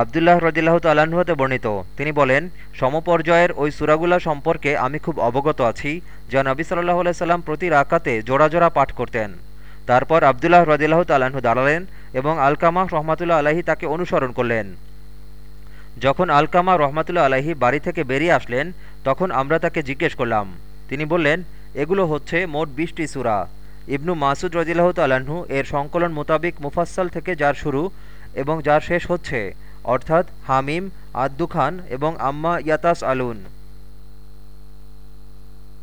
আবদুল্লাহ রদিল্লাহ তাল্লাহতে বর্ণিত। তিনি বলেন, সমপর্যায়ের ওই সুরাগুলা সম্পর্কে আমি খুব অবগত আছি, যা নবী সাল্লাহ সাল্লাম প্রতি রাকাতে জোড়া জোড়া পাঠ করতেন। তারপর আবদুল্লাহ রদিল্লাহ তাল্লাহ্ন দাঁড়ালেন এবং আলকামা রহমাতুল্লাহ আলাহি তাকে অনুসরণ করলেন। যখন আলকামা রহমাতুল্লাহ আলাহি বাড়ি থেকে বেরিয়ে আসলেন, তখন আমরা তাকে জিজ্ঞেস করলাম। তিনি বললেন, এগুলো হচ্ছে মোট বিশটি সুরা। ইবনু মাসুদ রদিল্লাহ তাল্লাহ্ন এর সংকলন মোতাবিক মুফাসসাল থেকে যার শুরু এবং যার শেষ হচ্ছে। অর্থাৎ হামিম আদ্দু খান এবং আম্মা ইয়াতাস আলুন।